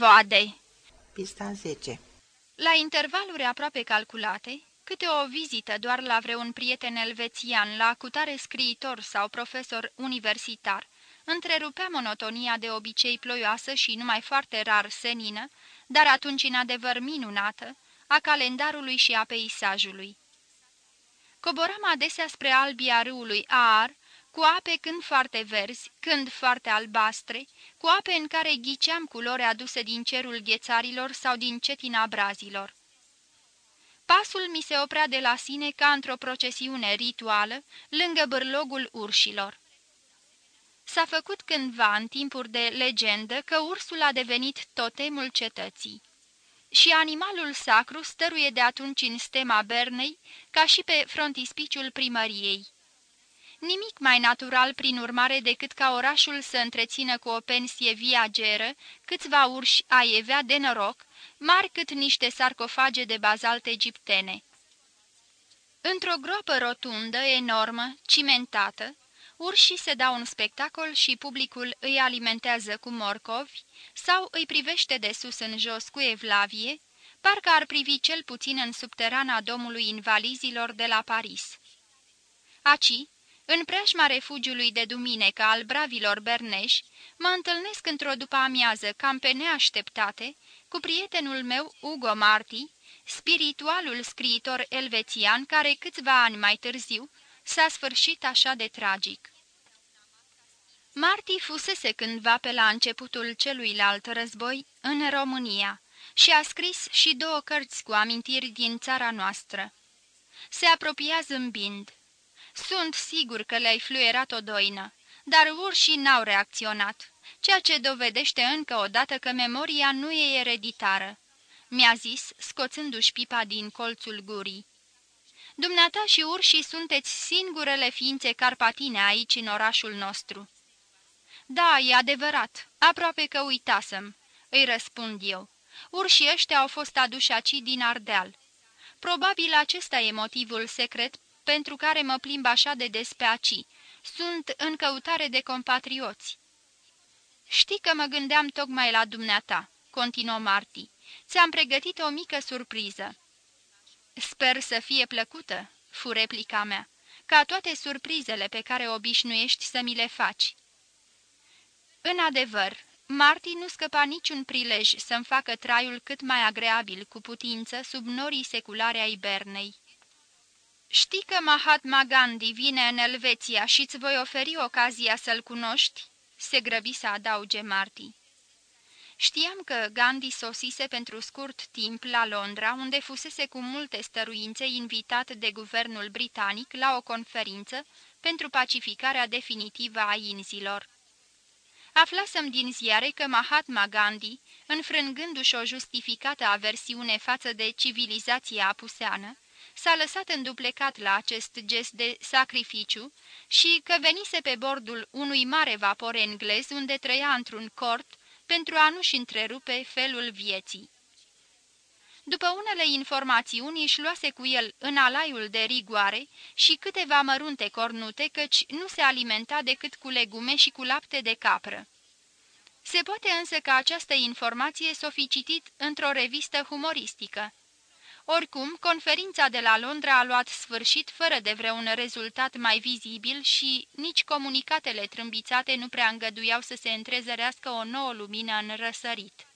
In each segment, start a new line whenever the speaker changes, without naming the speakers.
Vade!
Pista 10
La intervaluri aproape calculate, câte o vizită doar la vreun prieten elvețian, la cutare scriitor sau profesor universitar, întrerupea monotonia de obicei ploioasă și numai foarte rar senină, dar atunci în adevăr minunată, a calendarului și a peisajului. Coboram adesea spre albia râului Aar, cu ape când foarte verzi, când foarte albastre, cu ape în care ghiceam culori aduse din cerul ghețarilor sau din cetina brazilor. Pasul mi se oprea de la sine ca într-o procesiune rituală, lângă bârlogul urșilor. S-a făcut cândva, în timpuri de legendă, că ursul a devenit totemul cetății. Și animalul sacru stăruie de atunci în stema Bernei, ca și pe frontispiciul primăriei. Nimic mai natural, prin urmare, decât ca orașul să întrețină cu o pensie viageră câțiva urși aievea de noroc, mari cât niște sarcofage de bazalt egiptene. Într-o groapă rotundă, enormă, cimentată, urșii se dau un spectacol și publicul îi alimentează cu morcovi sau îi privește de sus în jos cu evlavie, parcă ar privi cel puțin în subterana domului invalizilor de la Paris. Aci, în preajma refugiului de duminică al bravilor berneși, mă întâlnesc într-o după-amiază cam pe neașteptate cu prietenul meu Ugo Marti, spiritualul scriitor elvețian care câțiva ani mai târziu s-a sfârșit așa de tragic. Marti fusese cândva pe la începutul celuilalt război în România și a scris și două cărți cu amintiri din țara noastră. Se apropia zâmbind. Sunt sigur că le-ai fluierat o doină, dar urșii n-au reacționat, ceea ce dovedește încă o dată că memoria nu e ereditară, mi-a zis, scoțându-și pipa din colțul gurii. Dumneata și urșii sunteți singurele ființe carpatine aici în orașul nostru." Da, e adevărat, aproape că uitasem," îi răspund eu. Urșii ăștia au fost aduși aici din Ardeal. Probabil acesta e motivul secret pentru care mă plimb așa de des pe aci. Sunt în căutare de compatrioți." Știi că mă gândeam tocmai la dumneata," continuă Marti. Ți-am pregătit o mică surpriză." Sper să fie plăcută," fu replica mea, ca toate surprizele pe care obișnuiești să mi le faci." În adevăr, Marti nu scăpa niciun prilej să-mi facă traiul cât mai agreabil cu putință sub norii seculare ai Bernei. Știi că Mahatma Gandhi vine în Elveția și îți voi oferi ocazia să-l cunoști?" se grăbi să adauge Marti. Știam că Gandhi sosise pentru scurt timp la Londra, unde fusese cu multe stăruințe invitat de guvernul britanic la o conferință pentru pacificarea definitivă a inzilor. Aflasem din ziare că Mahatma Gandhi, înfrângându-și o justificată aversiune față de civilizația apuseană, s-a lăsat înduplecat la acest gest de sacrificiu și că venise pe bordul unui mare vapor englez unde trăia într-un cort pentru a nu-și întrerupe felul vieții. După unele informațiuni își luase cu el în alaiul de rigoare și câteva mărunte cornute, căci nu se alimenta decât cu legume și cu lapte de capră. Se poate însă ca această informație să o fi citit într-o revistă humoristică. Oricum, conferința de la Londra a luat sfârșit fără de vreun rezultat mai vizibil și nici comunicatele trâmbițate nu prea îngăduiau să se întrezărească o nouă lumină în răsărit.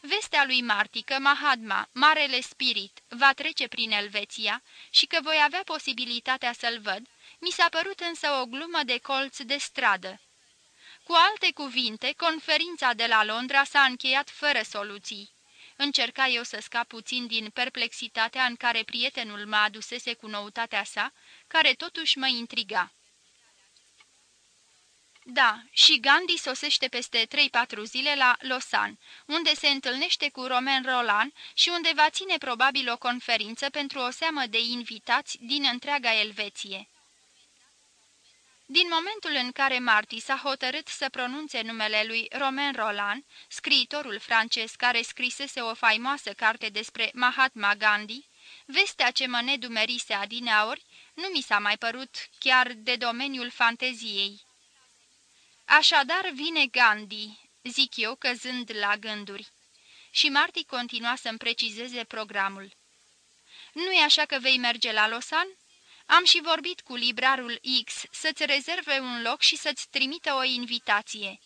Vestea lui Marti că Mahatma, Marele Spirit, va trece prin Elveția și că voi avea posibilitatea să-l văd, mi s-a părut însă o glumă de colț de stradă. Cu alte cuvinte, conferința de la Londra s-a încheiat fără soluții. Încerca eu să scap puțin din perplexitatea în care prietenul mă adusese cu noutatea sa, care totuși mă intriga. Da, și Gandhi sosește peste 3-4 zile la Lausanne, unde se întâlnește cu Romain Roland și unde va ține probabil o conferință pentru o seamă de invitați din întreaga Elveție. Din momentul în care Marty s-a hotărât să pronunțe numele lui Romain Roland, scriitorul francez care scrisese o faimoasă carte despre Mahatma Gandhi, vestea ce mă nedumerise adineaori nu mi s-a mai părut chiar de domeniul fanteziei. Așadar vine Gandhi, zic eu, căzând la gânduri. Și Marty continua să-mi precizeze programul. Nu-i așa că vei merge la Losan? Am și vorbit cu librarul X să-ți rezerve un loc și să-ți trimită o invitație."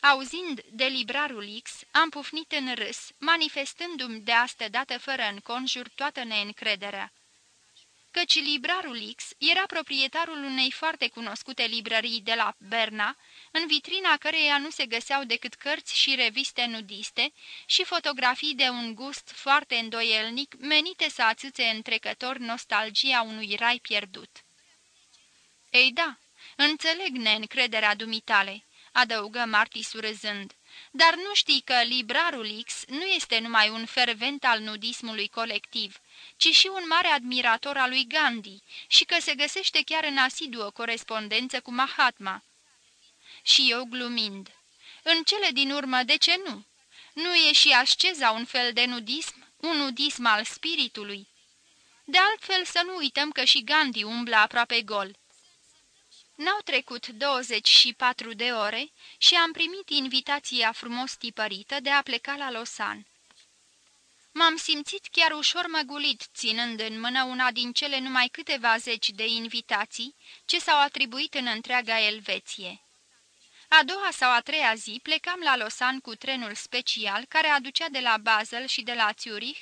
Auzind de librarul X, am pufnit în râs, manifestându-mi de astă dată fără înconjur toată neîncrederea căci librarul X era proprietarul unei foarte cunoscute librării de la Berna, în vitrina căreia nu se găseau decât cărți și reviste nudiste și fotografii de un gust foarte îndoielnic, menite să atâțe întrecător nostalgia unui rai pierdut. Ei da, înțeleg neîncrederea dumitale," adăugă Marty surâzând. Dar nu știi că librarul X nu este numai un fervent al nudismului colectiv, ci și un mare admirator al lui Gandhi și că se găsește chiar în asiduă corespondență cu Mahatma. Și eu glumind. În cele din urmă, de ce nu? Nu e și asceza un fel de nudism, un nudism al spiritului? De altfel să nu uităm că și Gandhi umblă aproape gol. N-au trecut 24 de ore și am primit invitația frumos tipărită de a pleca la Losan. M-am simțit chiar ușor măgulit, ținând în mână una din cele numai câteva zeci de invitații ce s-au atribuit în întreaga Elveție. A doua sau a treia zi plecam la Losan cu trenul special care aducea de la Basel și de la Zurich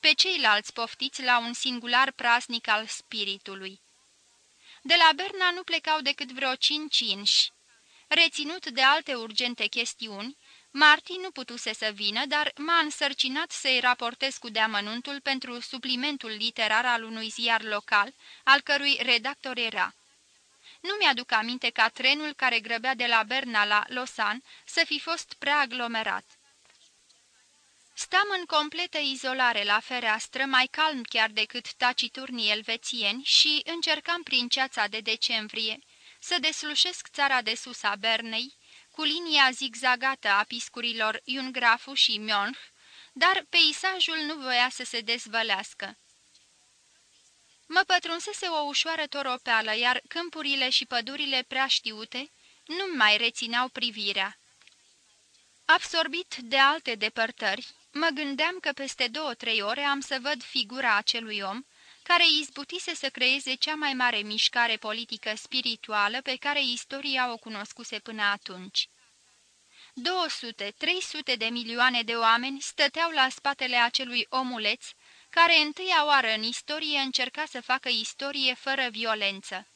pe ceilalți poftiți la un singular praznic al spiritului. De la Berna nu plecau decât vreo cinci inși. Reținut de alte urgente chestiuni, Marti nu putuse să vină, dar m-a însărcinat să-i raportez cu deamănuntul pentru suplimentul literar al unui ziar local, al cărui redactor era. Nu mi-aduc aminte ca trenul care grăbea de la Berna la Losan să fi fost prea aglomerat. Stam în completă izolare la fereastră, mai calm chiar decât taciturnii elvețieni și încercam prin ceața de decembrie să deslușesc țara de sus a Bernei, cu linia zigzagată a piscurilor Iungrafu și Mionch, dar peisajul nu voia să se dezvălească. Mă pătrunsese o ușoară toropeală, iar câmpurile și pădurile prea știute nu mai rețineau privirea. Absorbit de alte depărtări, mă gândeam că peste două-trei ore am să văd figura acelui om, care izbutise să creeze cea mai mare mișcare politică spirituală pe care istoria o cunoscuse până atunci. 200-300 de milioane de oameni stăteau la spatele acelui omuleț, care întâia oară în istorie încerca să facă istorie fără violență.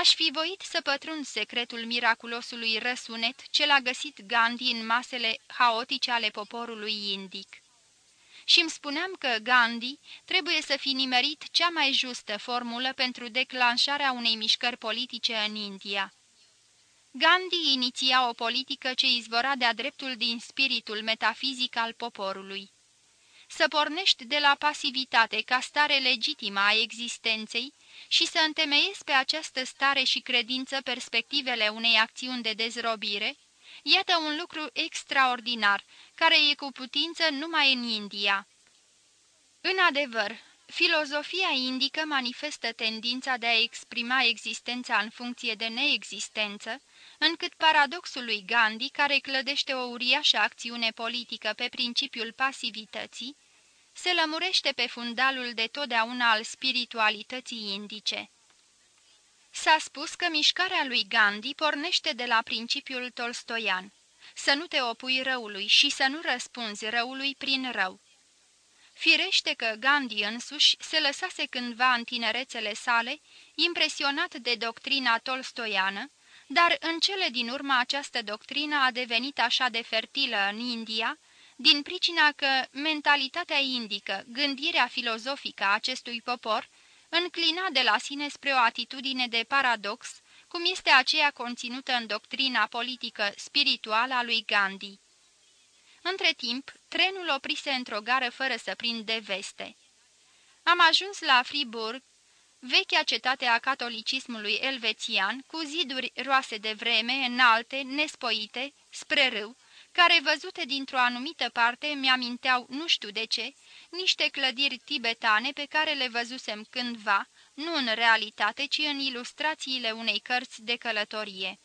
Aș fi voit să pătrund secretul miraculosului răsunet ce l-a găsit Gandhi în masele haotice ale poporului indic și îmi spuneam că Gandhi trebuie să fi nimerit cea mai justă formulă pentru declanșarea unei mișcări politice în India. Gandhi iniția o politică ce izvora de-a dreptul din spiritul metafizic al poporului. Să pornești de la pasivitate ca stare legitimă a existenței și să întemeiezi pe această stare și credință perspectivele unei acțiuni de dezrobire, iată un lucru extraordinar, care e cu putință numai în India. În adevăr, filozofia indică manifestă tendința de a exprima existența în funcție de neexistență, încât paradoxul lui Gandhi, care clădește o uriașă acțiune politică pe principiul pasivității, se lămurește pe fundalul de totdeauna al spiritualității indice. S-a spus că mișcarea lui Gandhi pornește de la principiul tolstoian să nu te opui răului și să nu răspunzi răului prin rău. Firește că Gandhi însuși se lăsase cândva în tinerețele sale, impresionat de doctrina tolstoiană, dar în cele din urmă această doctrină a devenit așa de fertilă în India, din pricina că mentalitatea indică, gândirea filozofică a acestui popor, înclina de la sine spre o atitudine de paradox, cum este aceea conținută în doctrina politică spirituală a lui Gandhi. Între timp, trenul oprise într-o gară fără să prinde veste. Am ajuns la Fribourg, vechea cetate a catolicismului elvețian, cu ziduri roase de vreme, înalte, nespoite, spre râu, care, văzute dintr-o anumită parte, mi-aminteau, nu știu de ce, niște clădiri tibetane pe care le văzusem cândva, nu în realitate, ci în ilustrațiile unei cărți de călătorie.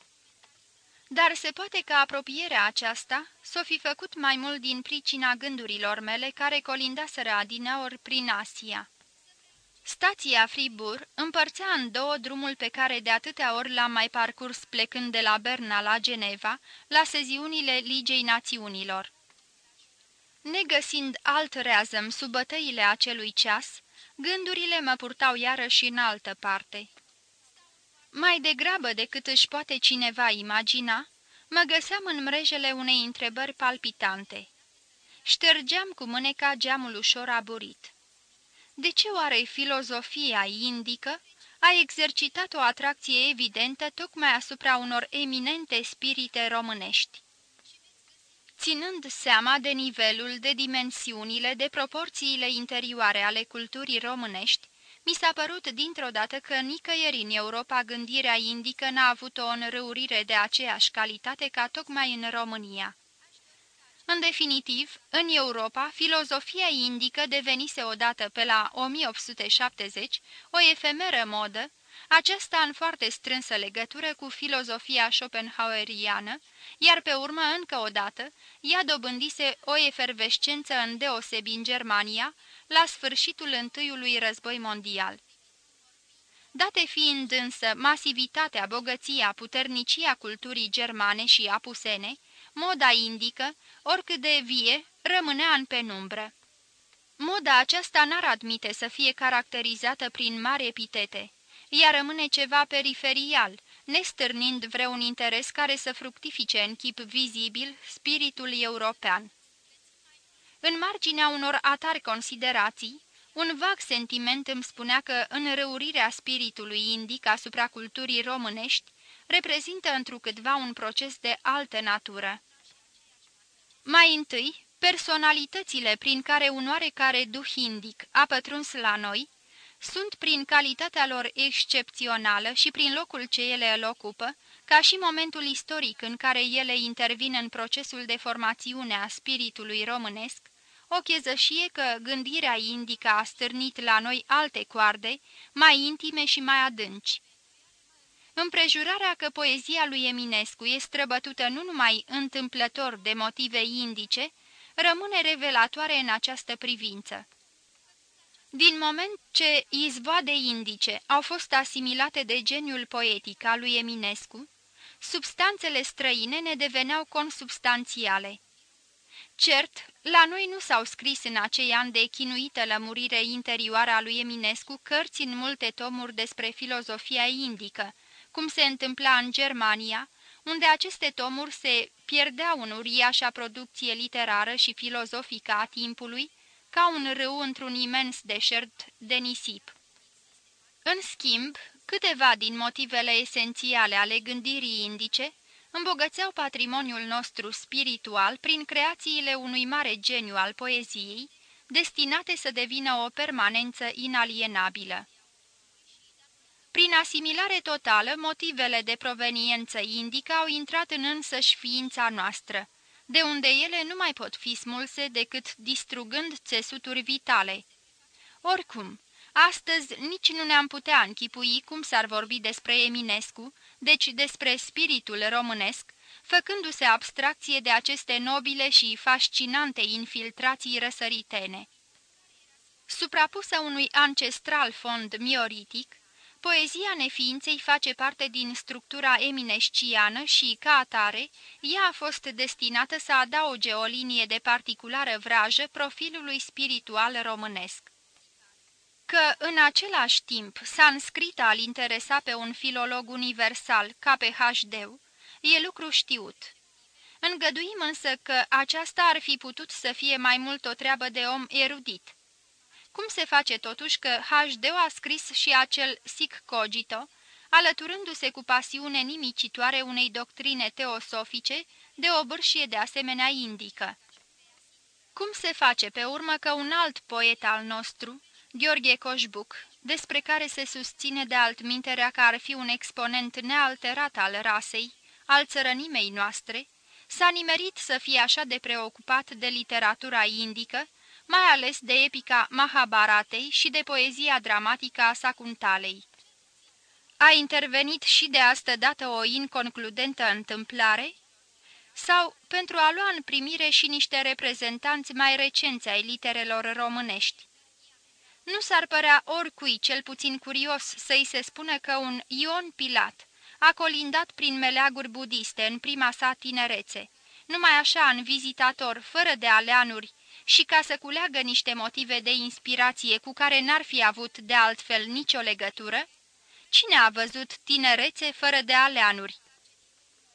dar se poate că apropierea aceasta s-o fi făcut mai mult din pricina gândurilor mele care colindaseră adineori prin Asia. Stația Fribur împărțea în două drumul pe care de atâtea ori l-am mai parcurs plecând de la Berna la Geneva, la seziunile Ligei Națiunilor. Negăsind alt reazăm sub bătăile acelui ceas, gândurile mă purtau iarăși în altă parte. Mai degrabă decât își poate cineva imagina, mă găseam în mrejele unei întrebări palpitante. Ștergeam cu mâneca geamul ușor aburit. De ce oare filozofia indică a exercitat o atracție evidentă tocmai asupra unor eminente spirite românești? Ținând seama de nivelul, de dimensiunile, de proporțiile interioare ale culturii românești, mi s-a părut dintr-o dată că nicăieri în Europa gândirea indică n-a avut o înrăurire de aceeași calitate ca tocmai în România. În definitiv, în Europa, filozofia indică devenise odată pe la 1870 o efemeră modă, aceasta în foarte strânsă legătură cu filozofia schopenhaueriană, iar pe urmă, încă o dată, ea dobândise o efervescență îndeosebi în Germania, la sfârșitul întâiului război mondial. Date fiind însă masivitatea, bogăția, puternicia culturii germane și apusene, moda indică, oricât de vie, rămânea în penumbră. Moda aceasta n-ar admite să fie caracterizată prin mari epitete. Ea rămâne ceva periferial, nestârnind vreun interes care să fructifice în chip vizibil spiritul european. În marginea unor atari considerații, un vag sentiment îmi spunea că înrăurirea spiritului indic asupra culturii românești reprezintă întrucâtva un proces de altă natură. Mai întâi, personalitățile prin care un oarecare duh indic a pătruns la noi sunt prin calitatea lor excepțională și prin locul ce ele îl ocupă, ca și momentul istoric în care ele intervin în procesul de formațiune a spiritului românesc, o chezășie că gândirea indică a stârnit la noi alte coarde, mai intime și mai adânci. Împrejurarea că poezia lui Eminescu e străbătută nu numai întâmplător de motive indice, rămâne revelatoare în această privință. Din moment ce izvoade indice au fost asimilate de geniul poetic al lui Eminescu, substanțele străine ne deveneau consubstanțiale. Cert, la noi nu s-au scris în acei ani de chinuită lămurire interioară a lui Eminescu cărți în multe tomuri despre filozofia indică, cum se întâmpla în Germania, unde aceste tomuri se pierdeau în uriașa producție literară și filozofică a timpului, ca un râu într-un imens deșert de nisip. În schimb, câteva din motivele esențiale ale gândirii indice îmbogățeau patrimoniul nostru spiritual prin creațiile unui mare geniu al poeziei, destinate să devină o permanență inalienabilă. Prin asimilare totală, motivele de proveniență indică au intrat în însăși ființa noastră, de unde ele nu mai pot fi smulse decât distrugând țesuturi vitale. Oricum, astăzi nici nu ne-am putea închipui cum s-ar vorbi despre Eminescu, deci despre spiritul românesc, făcându-se abstracție de aceste nobile și fascinante infiltrații răsăritene. Suprapusă unui ancestral fond mioritic, Poezia neființei face parte din structura eminesciană și, ca atare, ea a fost destinată să adauge o linie de particulară vrajă profilului spiritual românesc. Că, în același timp, sanscrita al interesa pe un filolog universal ca pe HD, e lucru știut. Îngăduim însă că aceasta ar fi putut să fie mai mult o treabă de om erudit cum se face totuși că HD a scris și acel sic cogito, alăturându-se cu pasiune nimicitoare unei doctrine teosofice de o bârșie de asemenea indică? Cum se face pe urmă că un alt poet al nostru, Gheorghe Coșbuc, despre care se susține de altminterea că ar fi un exponent nealterat al rasei, al țărănimei noastre, s-a nimerit să fie așa de preocupat de literatura indică, mai ales de epica Mahabharatei și de poezia dramatică a Sacuntalei. a intervenit și de astă dată o inconcludentă întâmplare? Sau pentru a lua în primire și niște reprezentanți mai recenți ai literelor românești? Nu s-ar părea oricui cel puțin curios să-i se spună că un Ion Pilat a colindat prin meleaguri budiste în prima sa tinerețe, numai așa în vizitator, fără de aleanuri, și ca să culeagă niște motive de inspirație cu care n-ar fi avut de altfel nicio legătură? Cine a văzut tinerețe fără de aleanuri?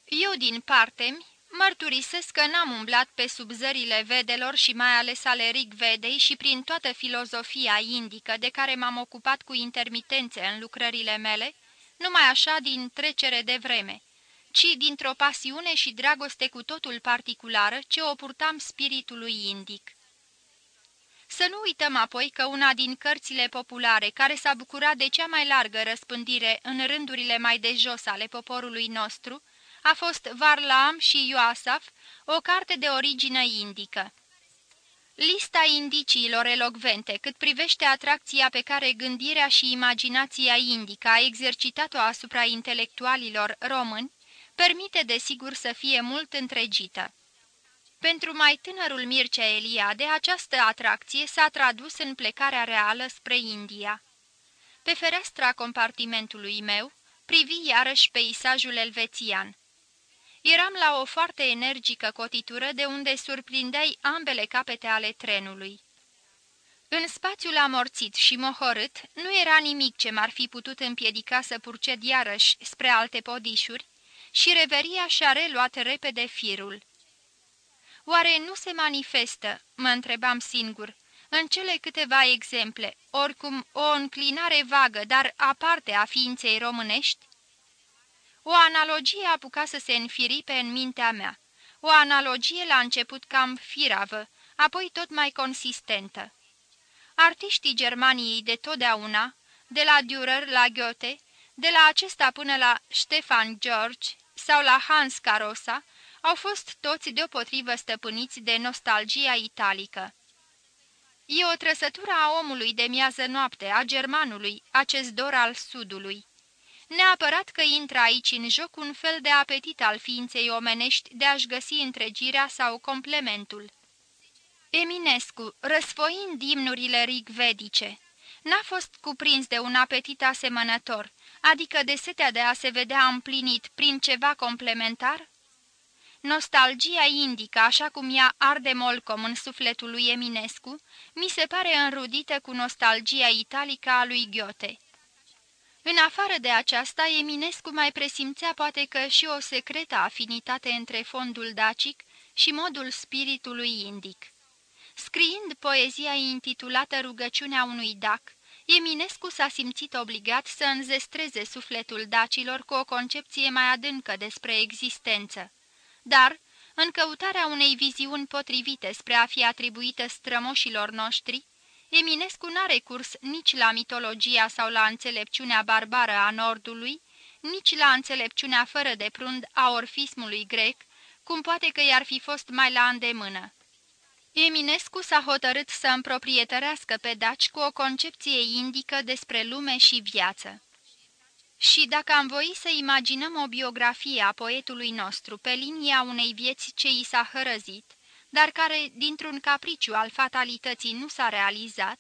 Eu, din parte mărturisesc că n-am umblat pe sub zările vedelor și mai ales ale Rigvedei și prin toată filozofia indică de care m-am ocupat cu intermitențe în lucrările mele, numai așa din trecere de vreme, ci dintr-o pasiune și dragoste cu totul particulară ce o purtam spiritului indic. Să nu uităm apoi că una din cărțile populare care s-a bucurat de cea mai largă răspândire în rândurile mai de jos ale poporului nostru a fost Varlam și Ioasaf, o carte de origine indică. Lista indiciilor elocvente cât privește atracția pe care gândirea și imaginația indică a exercitat-o asupra intelectualilor români, permite desigur să fie mult întregită. Pentru mai tânărul Mircea Eliade, această atracție s-a tradus în plecarea reală spre India. Pe fereastra compartimentului meu, privi iarăși peisajul elvețian. Eram la o foarte energică cotitură de unde surprindeai ambele capete ale trenului. În spațiul amorțit și mohorât nu era nimic ce m-ar fi putut împiedica să purced iarăși spre alte podișuri și reveria și-a reluat repede firul. Oare nu se manifestă, mă întrebam singur, în cele câteva exemple, oricum o înclinare vagă, dar aparte a ființei românești? O analogie apuca să se înfiripe în mintea mea. O analogie la început cam firavă, apoi tot mai consistentă. Artiștii Germaniei de totdeauna, de la Dürer la Goethe, de la acesta până la Stefan George sau la Hans Carosa, au fost toți deopotrivă stăpâniți de nostalgia italică. E o trăsătură a omului de miază noapte, a germanului, acest dor al sudului. Neapărat că intră aici în joc un fel de apetit al ființei omenești de a-și găsi întregirea sau complementul. Eminescu, răsfoind imnurile rigvedice, n-a fost cuprins de un apetit asemănător, adică de setea de a se vedea împlinit prin ceva complementar? Nostalgia indică, așa cum ea arde molcom în sufletul lui Eminescu, mi se pare înrudită cu nostalgia italică a lui Goethe. În afară de aceasta, Eminescu mai presimțea poate că și o secretă afinitate între fondul dacic și modul spiritului indic. Scriind poezia intitulată Rugăciunea unui dac, Eminescu s-a simțit obligat să înzestreze sufletul dacilor cu o concepție mai adâncă despre existență. Dar, în căutarea unei viziuni potrivite spre a fi atribuită strămoșilor noștri, Eminescu n-a recurs nici la mitologia sau la înțelepciunea barbară a Nordului, nici la înțelepciunea fără de prund a orfismului grec, cum poate că i-ar fi fost mai la îndemână. Eminescu s-a hotărât să împroprietărească pe daci cu o concepție indică despre lume și viață. Și dacă am voi să imaginăm o biografie a poetului nostru pe linia unei vieți ce i s-a hărăzit, dar care, dintr-un capriciu al fatalității, nu s-a realizat,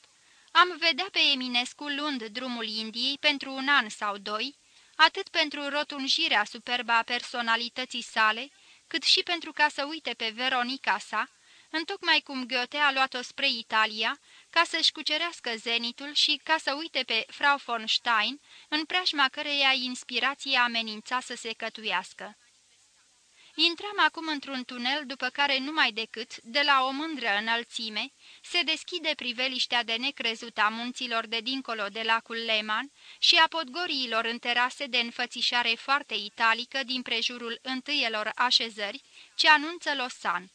am vedea pe Eminescu luând drumul Indiei pentru un an sau doi, atât pentru rotunjirea superba a personalității sale, cât și pentru ca să uite pe Veronica sa, întocmai cum Goethe a luat-o spre Italia, ca să-și cucerească zenitul și ca să uite pe Frau von Stein, în preajma căreia inspirația amenința să se cătuiască. Intram acum într-un tunel după care numai decât, de la o mândră înălțime, se deschide priveliștea de necrezut a munților de dincolo de lacul Leman și a podgoriilor în terase de înfățișare foarte italică din prejurul întâielor așezări, ce anunță Losan.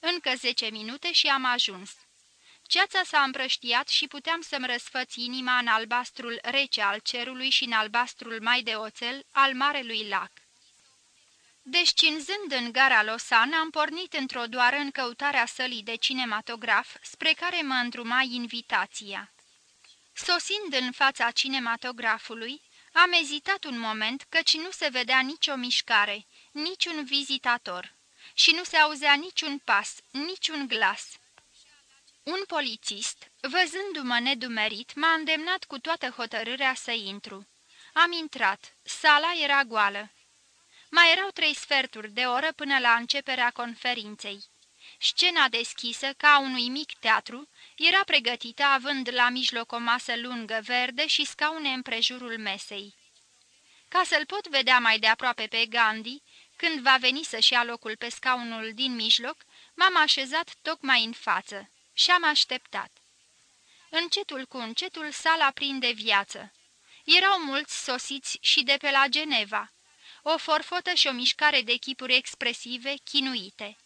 Încă zece minute și am ajuns. Ceața s-a împrăștiat și puteam să-mi răsfăț inima în albastrul rece al cerului și în albastrul mai de oțel al marelui lac. Descinzând în gara Losan, am pornit într-o doară în căutarea sălii de cinematograf, spre care mă îndruma invitația. Sosind în fața cinematografului, Am ezitat un moment, căci nu se vedea nicio mișcare, niciun vizitator și nu se auzea niciun pas, niciun glas. Un polițist, văzându-mă nedumerit, m-a îndemnat cu toată hotărârea să intru. Am intrat. Sala era goală. Mai erau trei sferturi de oră până la începerea conferinței. Scena deschisă, ca unui mic teatru, era pregătită având la mijloc o masă lungă verde și scaune împrejurul mesei. Ca să-l pot vedea mai de aproape pe Gandhi, când va veni să-și ia locul pe scaunul din mijloc, m-am așezat tocmai în față și am așteptat. Încetul cu încetul sala prinde viață. Erau mulți sosiți și de pe la Geneva. O forfotă și o mișcare de chipuri expresive, chinuite.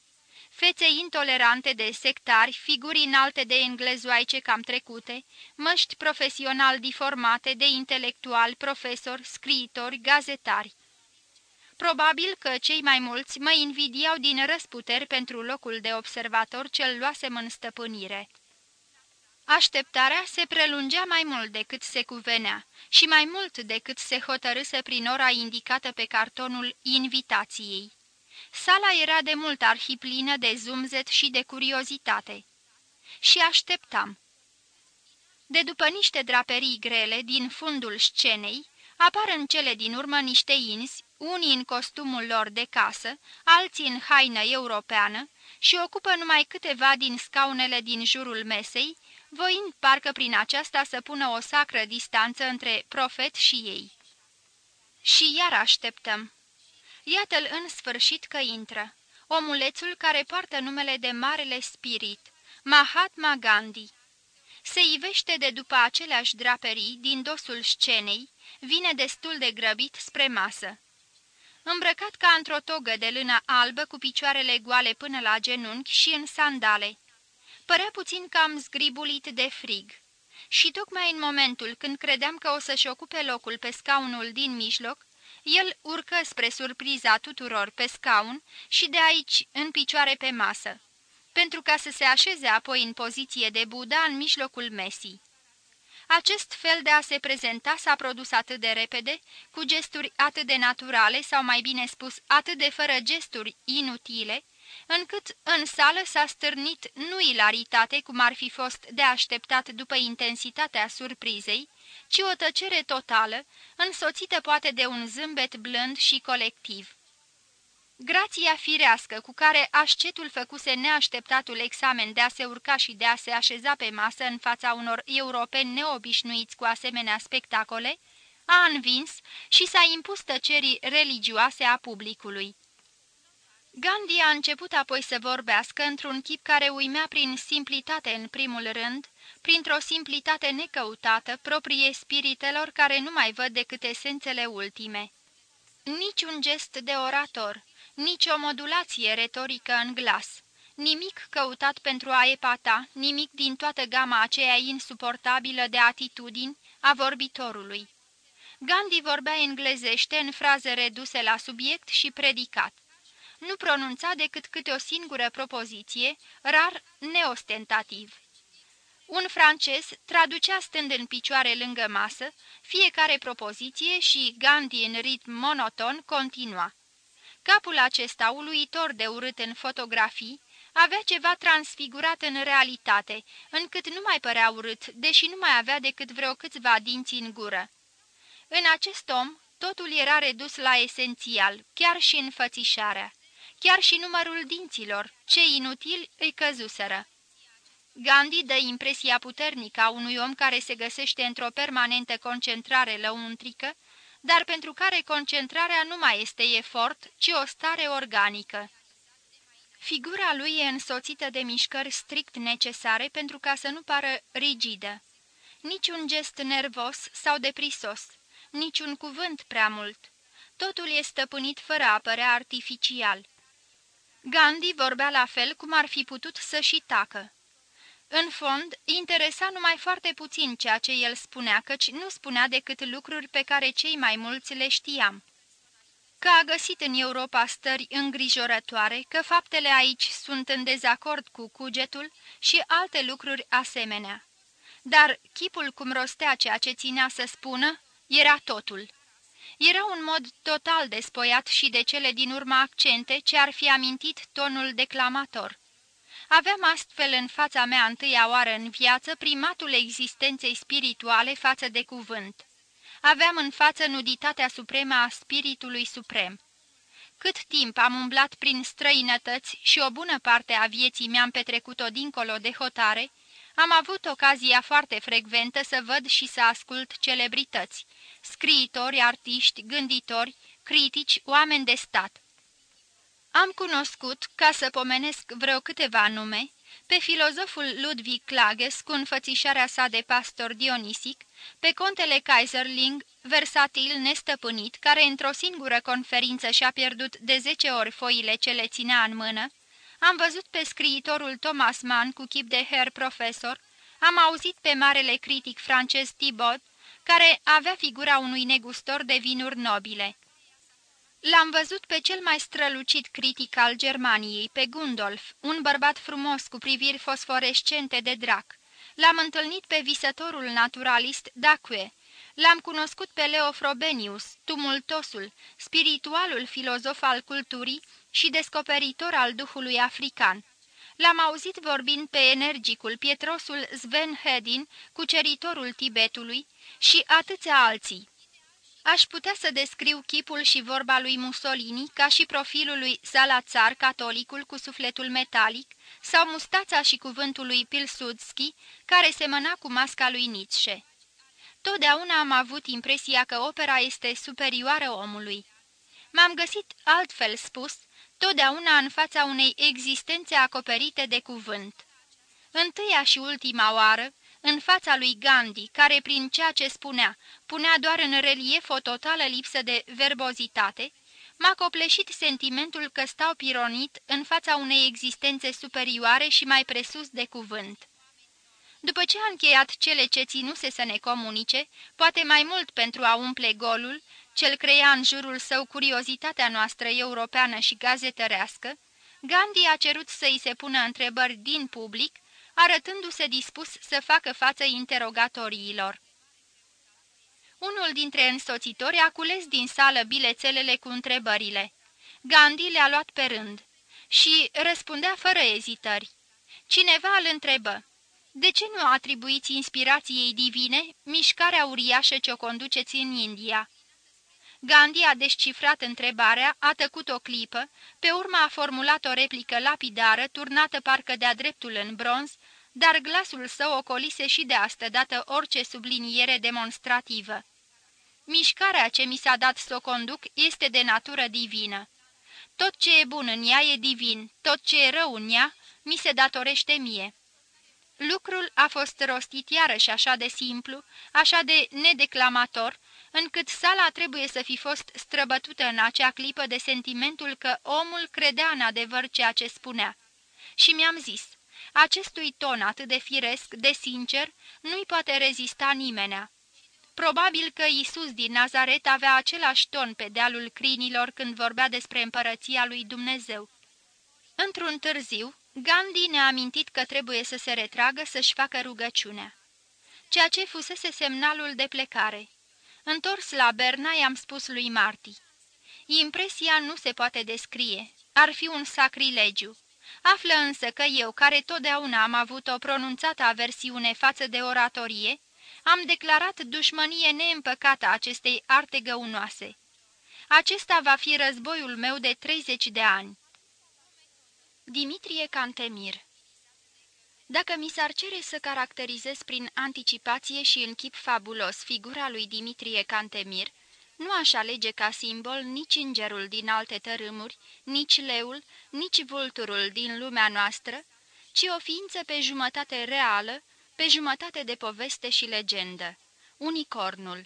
Fețe intolerante de sectari, figuri înalte de englezoaice cam trecute, măști profesional diformate de intelectuali, profesori, scriitori, gazetari. Probabil că cei mai mulți mă invidiau din răsputeri pentru locul de observator ce-l luasem în stăpânire. Așteptarea se prelungea mai mult decât se cuvenea și mai mult decât se hotărâse prin ora indicată pe cartonul invitației. Sala era de mult arhiplină de zumzet și de curiozitate. Și așteptam. De după niște draperii grele din fundul scenei, apar în cele din urmă niște inzi, unii în costumul lor de casă, alții în haină europeană, și ocupă numai câteva din scaunele din jurul mesei, voind parcă prin aceasta să pună o sacră distanță între profet și ei. Și iar așteptăm. Iată-l în sfârșit că intră, omulețul care poartă numele de Marele Spirit, Mahatma Gandhi. Se ivește de după aceleași draperii din dosul scenei, vine destul de grăbit spre masă. Îmbrăcat ca într-o togă de lână albă cu picioarele goale până la genunchi și în sandale, Părea puțin cam zgribulit de frig. Și tocmai în momentul când credeam că o să-și ocupe locul pe scaunul din mijloc, el urcă spre surpriza tuturor pe scaun și de aici în picioare pe masă, pentru ca să se așeze apoi în poziție de Buddha în mijlocul mesii. Acest fel de a se prezenta s-a produs atât de repede, cu gesturi atât de naturale, sau mai bine spus, atât de fără gesturi inutile, încât în sală s-a stârnit nu ilaritate, cum ar fi fost de așteptat după intensitatea surprizei, ci o tăcere totală, însoțită poate de un zâmbet blând și colectiv. Grația firească cu care ascetul făcuse neașteptatul examen de a se urca și de a se așeza pe masă în fața unor europeni neobișnuiți cu asemenea spectacole, a învins și s-a impus tăcerii religioase a publicului. Gandhi a început apoi să vorbească într-un chip care uimea prin simplitate în primul rând, printr-o simplitate necăutată, proprie spiritelor care nu mai văd decât esențele ultime. Nici un gest de orator, nici o modulație retorică în glas, nimic căutat pentru a epata, nimic din toată gama aceea insuportabilă de atitudini a vorbitorului. Gandhi vorbea englezește în fraze reduse la subiect și predicat nu pronunța decât câte o singură propoziție, rar neostentativ. Un francez traducea stând în picioare lângă masă fiecare propoziție și Gandhi în ritm monoton continua. Capul acesta, uluitor de urât în fotografii, avea ceva transfigurat în realitate, încât nu mai părea urât, deși nu mai avea decât vreo câțiva dinți în gură. În acest om, totul era redus la esențial, chiar și în fățișarea chiar și numărul dinților, ce inutili îi căzuseră. Gandhi dă impresia puternică a unui om care se găsește într-o permanentă concentrare lăuntrică, dar pentru care concentrarea nu mai este efort, ci o stare organică. Figura lui e însoțită de mișcări strict necesare pentru ca să nu pară rigidă. Niciun gest nervos sau deprisos, niciun cuvânt prea mult. Totul e stăpânit fără a părea artificial. Gandhi vorbea la fel cum ar fi putut să și tacă. În fond, interesa numai foarte puțin ceea ce el spunea, căci nu spunea decât lucruri pe care cei mai mulți le știam. Că a găsit în Europa stări îngrijorătoare, că faptele aici sunt în dezacord cu cugetul și alte lucruri asemenea. Dar chipul cum rostea ceea ce ținea să spună era totul, Era un mod total despoiat și de cele din urmă accente ce ar fi amintit tonul declamator. Aveam astfel în fața mea întâia oară în viață primatul existenței spirituale față de cuvânt. Aveam în față nuditatea supremă a spiritului suprem. Cât timp am umblat prin străinătăți și o bună parte a vieții mi-am petrecut-o dincolo de hotare, am avut ocazia foarte frecventă să văd și să ascult celebrități, scriitori, artiști, gânditori, critici, oameni de stat. Am cunoscut, ca să pomenesc vreo câteva nume, pe filozoful Ludwig Klages cu înfățișarea sa de pastor dionisic, pe contele Kaiserling, versatil, nestăpânit, care într-o singură conferință și-a pierdut de zece ori foile ce le ținea în mână, am văzut pe scriitorul Thomas Mann cu chip de her profesor, am auzit pe marele critic francez Thibaut, care avea figura unui negustor de vinuri nobile. L-am văzut pe cel mai strălucit critic al Germaniei, pe Gundolf, un bărbat frumos cu priviri fosforescente de drac. L-am întâlnit pe visătorul naturalist Dacque. L-am cunoscut pe Leo Frobenius, tumultosul, spiritualul filozof al culturii și descoperitor al duhului african. L-am auzit vorbind pe energicul, pietrosul Sven Hedin, cuceritorul Tibetului și atâția alții. Aș putea să descriu chipul și vorba lui Mussolini ca și profilul lui Salazar, catolicul cu sufletul metalic, sau mustața și cuvântul lui Pilsudski, care semăna cu masca lui Nietzsche. Totdeauna am avut impresia că opera este superioară omului. M-am găsit altfel spus, totdeauna în fața unei existențe acoperite de cuvânt. Întâia și ultima oară, în fața lui Gandhi, care prin ceea ce spunea, punea doar în relief o totală lipsă de verbozitate, m-a copleșit sentimentul că stau pironit în fața unei existențe superioare și mai presus de cuvânt. După ce a încheiat cele ce ținuse să ne comunice, poate mai mult pentru a umple golul, cel crea în jurul său curiozitatea noastră europeană și gazetărească, Gandhi a cerut să-i se pună întrebări din public, arătându-se dispus să facă față interogatoriilor. Unul dintre însoțitori a cules din sală bilețelele cu întrebările. Gandhi le-a luat pe rând și răspundea fără ezitări. Cineva îl întrebă, de ce nu atribuiți inspirației divine mișcarea uriașă ce o conduceți în India? Gandhi a descifrat întrebarea, a tăcut o clipă, pe urmă a formulat o replică lapidară, turnată parcă de-a dreptul în bronz, dar glasul său ocolise și de astă dată orice subliniere demonstrativă. Mișcarea ce mi s-a dat să o conduc este de natură divină. Tot ce e bun în ea e divin, tot ce e rău în ea mi se datorește mie. Lucrul a fost rostit iarăși așa de simplu, așa de nedeclamator, încât sala trebuie să fi fost străbătută în acea clipă de sentimentul că omul credea în adevăr ceea ce spunea. Și mi-am zis, acestui ton atât de firesc, de sincer, nu-i poate rezista nimenea. Probabil că Isus din Nazaret avea același ton pe dealul crinilor când vorbea despre împărăția lui Dumnezeu. Într-un târziu, Gandhi ne-a amintit că trebuie să se retragă să-și facă rugăciunea. Ceea ce fusese semnalul de plecare. Întors la Berna, i-am spus lui Marti. Impresia nu se poate descrie. Ar fi un sacrilegiu. Află însă că eu, care totdeauna am avut o pronunțată aversiune față de oratorie, am declarat dușmănie neîmpăcată acestei arte găunoase. Acesta va fi războiul meu de 30 de ani. Dimitrie Cantemir Dacă mi s-ar cere să caracterizez prin anticipație și în chip fabulos figura lui Dimitrie Cantemir, nu aș alege ca simbol nici îngerul din alte tărâmuri, nici leul, nici vulturul din lumea noastră, ci o ființă pe jumătate reală, pe jumătate de poveste și legendă, unicornul.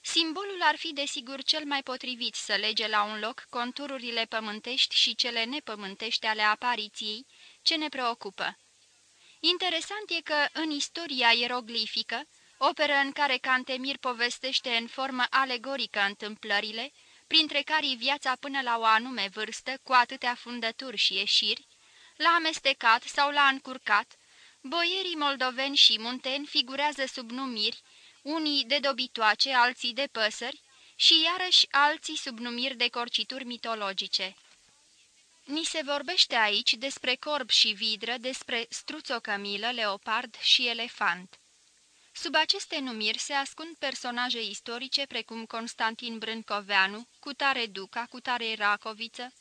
Simbolul ar fi desigur cel mai potrivit să lege la un loc contururile pământești și cele nepământești ale apariției, ce ne preocupă. Interesant e că în istoria ieroglifică, operă în care Cantemir povestește în formă alegorică întâmplările, printre care viața până la o anume vârstă, cu atâtea fundături și ieșiri, l-a amestecat sau l-a încurcat, boierii moldoveni și munteni figurează sub numiri, unii de dobitoace, alții de păsări, și iarăși alții subnumiri de corcituri mitologice. Ni se vorbește aici despre corb și vidră, despre struțocămilă, leopard și elefant. Sub aceste numiri se ascund personaje istorice precum Constantin Brâncoveanu, Cutare Duca, Cutare Racoviță.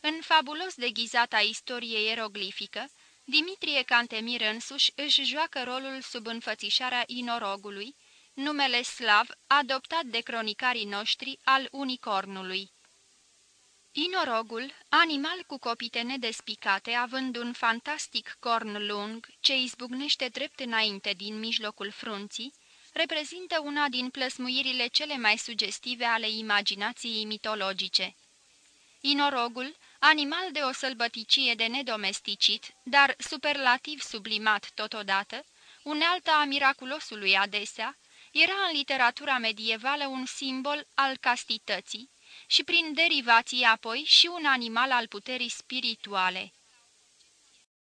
În fabulos deghizata istorie ieroglifică, Dimitrie Cantemir însuși își joacă rolul sub înfățișarea inorogului, numele slav adoptat de cronicarii noștri al unicornului. Inorogul, animal cu copite nedespicate, având un fantastic corn lung ce izbucnește drept înainte din mijlocul frunții, reprezintă una din plăsmuirile cele mai sugestive ale imaginației mitologice. Inorogul, animal de o sălbăticie de nedomesticit, dar superlativ sublimat totodată, unealta a miraculosului adesea, era în literatura medievală un simbol al castității, și prin derivații apoi și un animal al puterii spirituale.